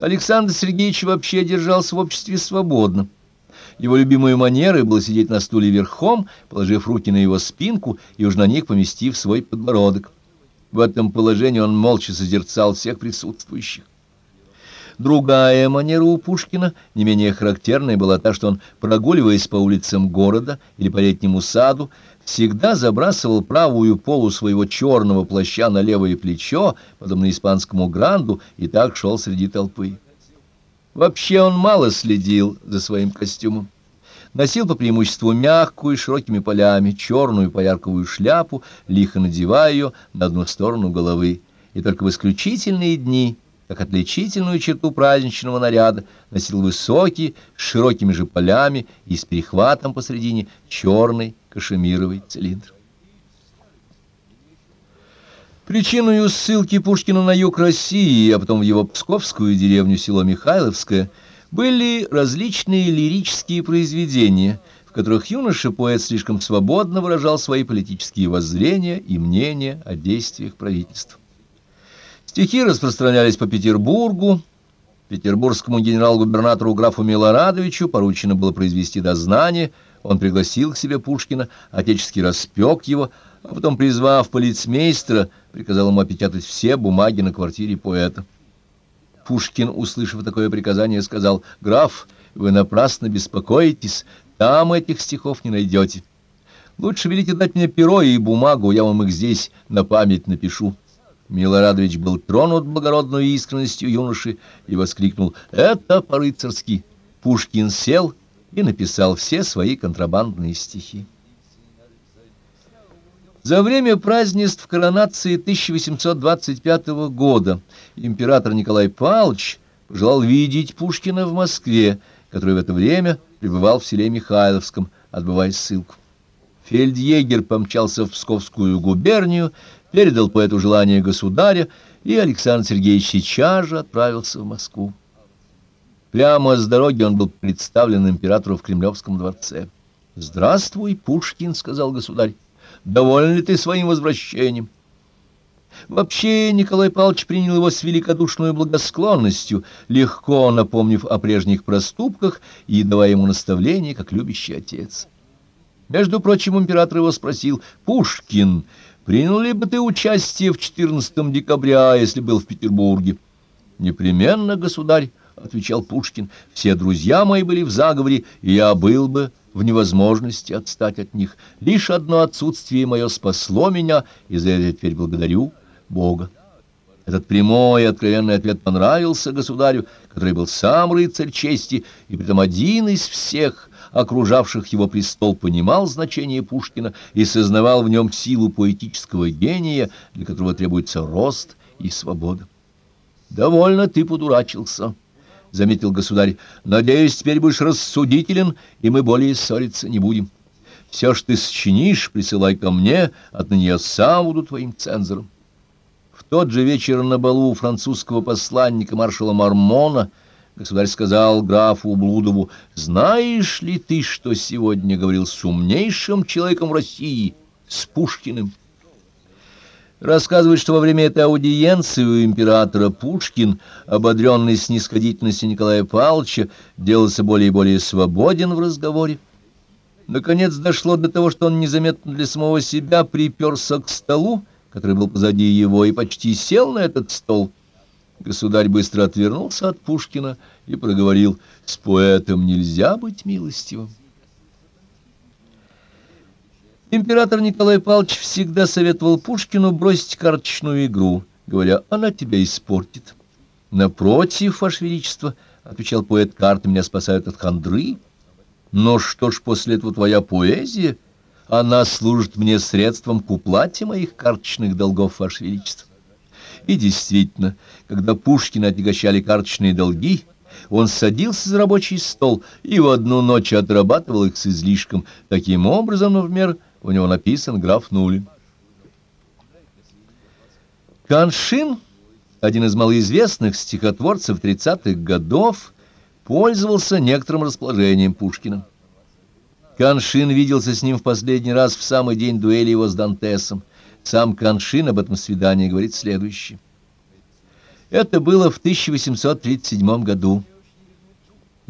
Александр Сергеевич вообще держался в обществе свободно. Его любимой манерой было сидеть на стуле верхом, положив руки на его спинку и уж на них поместив свой подбородок. В этом положении он молча созерцал всех присутствующих. Другая манера у Пушкина, не менее характерная, была та, что он, прогуливаясь по улицам города или по летнему саду, всегда забрасывал правую полу своего черного плаща на левое плечо, подобно испанскому гранду, и так шел среди толпы. Вообще он мало следил за своим костюмом. Носил по преимуществу мягкую, широкими полями, черную поярковую шляпу, лихо надевая ее на одну сторону головы. И только в исключительные дни как отличительную черту праздничного наряда, носил высокий, с широкими же полями и с перехватом посредине черный кашемировый цилиндр. Причиной ссылки Пушкина на юг России, а потом в его псковскую деревню село Михайловское, были различные лирические произведения, в которых юноша-поэт слишком свободно выражал свои политические воззрения и мнения о действиях правительства. Стихи распространялись по Петербургу. Петербургскому генерал-губернатору графу Милорадовичу поручено было произвести дознание. Он пригласил к себе Пушкина, отечески распек его, а потом, призвав полицмейстера, приказал ему опечатать все бумаги на квартире поэта. Пушкин, услышав такое приказание, сказал, «Граф, вы напрасно беспокоитесь, там этих стихов не найдете. Лучше велите дать мне перо и бумагу, я вам их здесь на память напишу». Милорадович был тронут благородной искренностью юноши и воскликнул «Это по-рыцарски!». Пушкин сел и написал все свои контрабандные стихи. За время празднеств коронации 1825 года император Николай Павлович пожелал видеть Пушкина в Москве, который в это время пребывал в селе Михайловском, отбывая ссылку. Фельдъегер помчался в Псковскую губернию, передал поэту желание государя, и Александр Сергеевич сейчас же отправился в Москву. Прямо с дороги он был представлен императору в Кремлевском дворце. «Здравствуй, Пушкин», — сказал государь, — «доволен ли ты своим возвращением?» Вообще Николай Павлович принял его с великодушной благосклонностью, легко напомнив о прежних проступках и давая ему наставление, как любящий отец. Между прочим, император его спросил, «Пушкин, принял ли бы ты участие в 14 декабря, если был в Петербурге?» «Непременно, государь», — отвечал Пушкин, — «все друзья мои были в заговоре, и я был бы в невозможности отстать от них. Лишь одно отсутствие мое спасло меня, и за это теперь благодарю Бога». Этот прямой и откровенный ответ понравился государю, который был сам рыцарь чести, и притом один из всех — окружавших его престол, понимал значение Пушкина и сознавал в нем силу поэтического гения, для которого требуется рост и свобода. «Довольно ты подурачился», — заметил государь. «Надеюсь, теперь будешь рассудителен, и мы более ссориться не будем. Все, что ты сочинишь, присылай ко мне, отныне я сам буду твоим цензором». В тот же вечер на балу французского посланника маршала Мармона — Государь сказал графу Блудову, «Знаешь ли ты, что сегодня говорил с умнейшим человеком России, с Пушкиным?» Рассказывает, что во время этой аудиенции у императора Пушкин, ободренный снисходительностью Николая Павловича, делался более и более свободен в разговоре. Наконец дошло до того, что он незаметно для самого себя приперся к столу, который был позади его, и почти сел на этот стол — Государь быстро отвернулся от Пушкина и проговорил, «С поэтом нельзя быть милостивым». Император Николай Павлович всегда советовал Пушкину бросить карточную игру, говоря, «Она тебя испортит». «Напротив, Ваше Величество», — отвечал поэт, — «карты меня спасают от хандры». «Но что ж после этого твоя поэзия? Она служит мне средством к уплате моих карточных долгов, Ваше Величество». И действительно, когда Пушкина отягощали карточные долги, он садился за рабочий стол и в одну ночь отрабатывал их с излишком. Таким образом, например, у него написан граф Нулин. Каншин, один из малоизвестных стихотворцев 30-х годов, пользовался некоторым расположением Пушкина. Каншин виделся с ним в последний раз в самый день дуэли его с Дантесом. Сам Каншин об этом свидании говорит следующее. Это было в 1837 году.